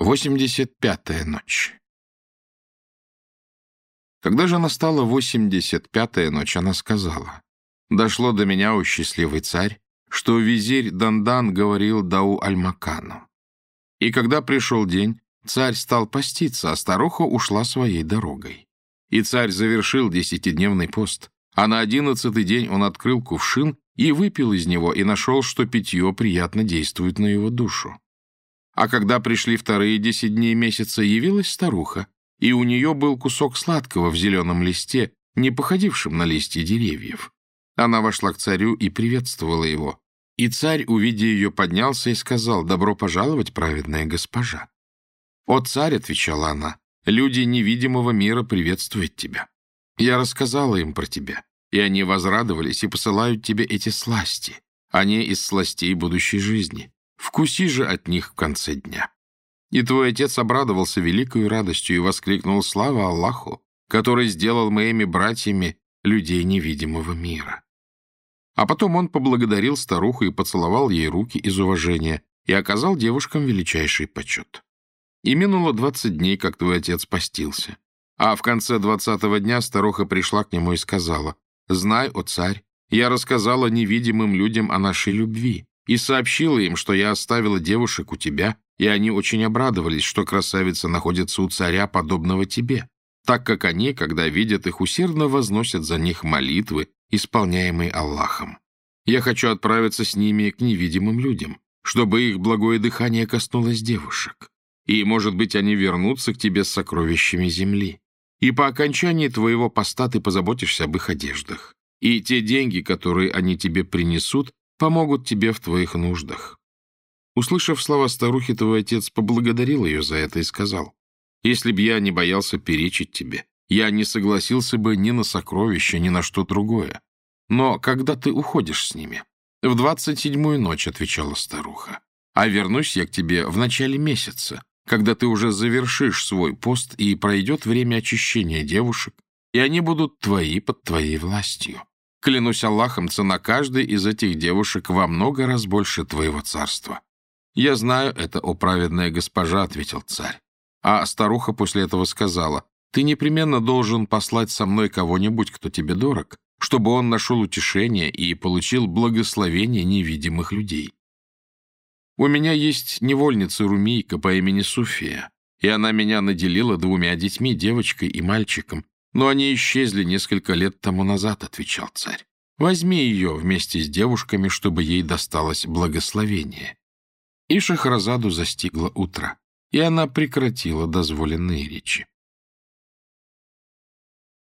85-я ночь Когда же настала 85-я ночь, она сказала, «Дошло до меня, о счастливый царь, что визирь Дандан говорил Дау Альмакану. И когда пришел день, царь стал поститься, а старуха ушла своей дорогой. И царь завершил десятидневный пост, а на одиннадцатый день он открыл кувшин и выпил из него, и нашел, что питье приятно действует на его душу. А когда пришли вторые десять дней месяца, явилась старуха, и у нее был кусок сладкого в зеленом листе, не походившем на листья деревьев. Она вошла к царю и приветствовала его. И царь, увидя ее, поднялся и сказал, «Добро пожаловать, праведная госпожа». «О, царь», — отвечала она, — «люди невидимого мира приветствуют тебя. Я рассказала им про тебя, и они возрадовались и посылают тебе эти сласти, они из сластей будущей жизни. Вкуси же от них в конце дня. И твой отец обрадовался великой радостью и воскликнул «Слава Аллаху, который сделал моими братьями людей невидимого мира». А потом он поблагодарил старуху и поцеловал ей руки из уважения и оказал девушкам величайший почет. И минуло двадцать дней, как твой отец постился. А в конце двадцатого дня старуха пришла к нему и сказала, «Знай, о царь, я рассказала невидимым людям о нашей любви и сообщила им, что я оставила девушек у тебя, и они очень обрадовались, что красавица находится у царя, подобного тебе, так как они, когда видят их, усердно возносят за них молитвы, исполняемые Аллахом. Я хочу отправиться с ними к невидимым людям, чтобы их благое дыхание коснулось девушек. И, может быть, они вернутся к тебе с сокровищами земли. И по окончании твоего поста ты позаботишься об их одеждах. И те деньги, которые они тебе принесут, помогут тебе в твоих нуждах». Услышав слова старухи, твой отец поблагодарил ее за это и сказал, «Если б я не боялся перечить тебе, я не согласился бы ни на сокровища, ни на что другое. Но когда ты уходишь с ними?» «В двадцать седьмую ночь», — отвечала старуха, «а вернусь я к тебе в начале месяца, когда ты уже завершишь свой пост и пройдет время очищения девушек, и они будут твои под твоей властью. Клянусь Аллахом, цена каждой из этих девушек во много раз больше твоего царства. Я знаю это, о праведная госпожа, — ответил царь. А старуха после этого сказала, ты непременно должен послать со мной кого-нибудь, кто тебе дорог, чтобы он нашел утешение и получил благословение невидимых людей. У меня есть невольница Румийка по имени Суфия, и она меня наделила двумя детьми, девочкой и мальчиком, но они исчезли несколько лет тому назад, — отвечал царь. Возьми ее вместе с девушками, чтобы ей досталось благословение. И Шахразаду застигло утро, и она прекратила дозволенные речи.